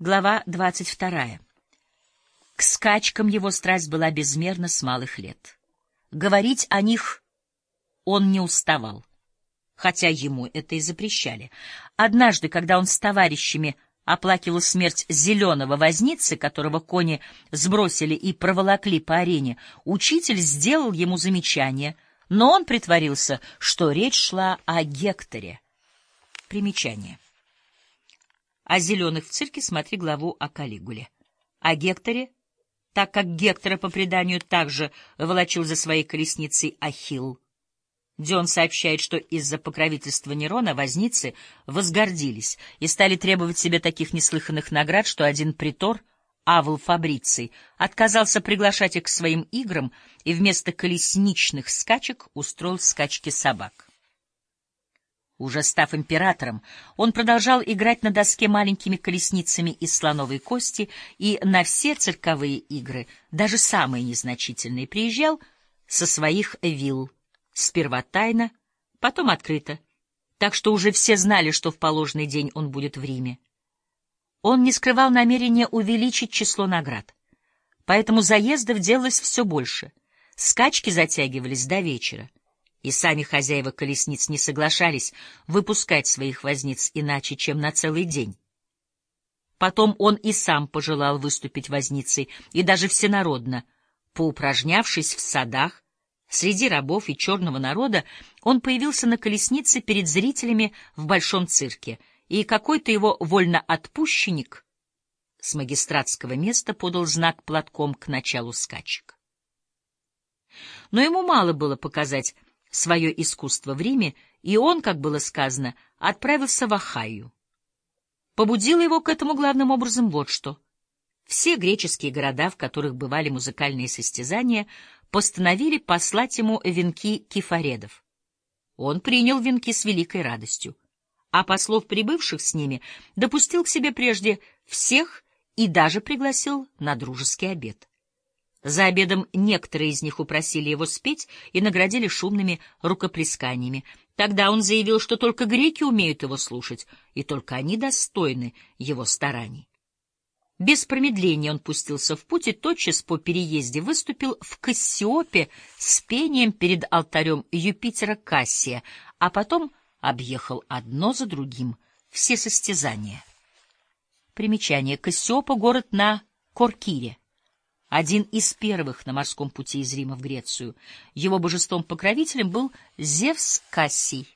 Глава двадцать вторая. К скачкам его страсть была безмерна с малых лет. Говорить о них он не уставал, хотя ему это и запрещали. Однажды, когда он с товарищами оплакивал смерть зеленого возницы, которого кони сбросили и проволокли по арене, учитель сделал ему замечание, но он притворился, что речь шла о Гекторе. Примечание. О зеленых в цирке смотри главу о Калигуле. О Гекторе, так как Гектора по преданию также волочил за своей колесницей Ахилл. Дион сообщает, что из-за покровительства Нерона возницы возгордились и стали требовать себе таких неслыханных наград, что один притор, Авл Фабриций, отказался приглашать их к своим играм и вместо колесничных скачек устроил скачки собак. Уже став императором, он продолжал играть на доске маленькими колесницами из слоновой кости и на все цирковые игры, даже самые незначительные, приезжал со своих вилл, сперва тайно, потом открыто, так что уже все знали, что в положенный день он будет в Риме. Он не скрывал намерения увеличить число наград, поэтому заездов делалось все больше, скачки затягивались до вечера и сами хозяева колесниц не соглашались выпускать своих возниц иначе, чем на целый день. Потом он и сам пожелал выступить возницей, и даже всенародно, поупражнявшись в садах, среди рабов и черного народа, он появился на колеснице перед зрителями в большом цирке, и какой-то его вольноотпущенник с магистратского места подал знак платком к началу скачек. Но ему мало было показать свое искусство в Риме, и он, как было сказано, отправился в Ахайю. Побудило его к этому главным образом вот что. Все греческие города, в которых бывали музыкальные состязания, постановили послать ему венки кефаредов. Он принял венки с великой радостью, а послов, прибывших с ними, допустил к себе прежде всех и даже пригласил на дружеский обед. За обедом некоторые из них упросили его спеть и наградили шумными рукоплесканиями. Тогда он заявил, что только греки умеют его слушать, и только они достойны его стараний. Без промедления он пустился в путь и тотчас по переезде выступил в Кассиопе с пением перед алтарем Юпитера Кассия, а потом объехал одно за другим все состязания. Примечание. Кассиопа — город на Коркире один из первых на морском пути из Рима в Грецию. Его божеством-покровителем был Зевс Кассий.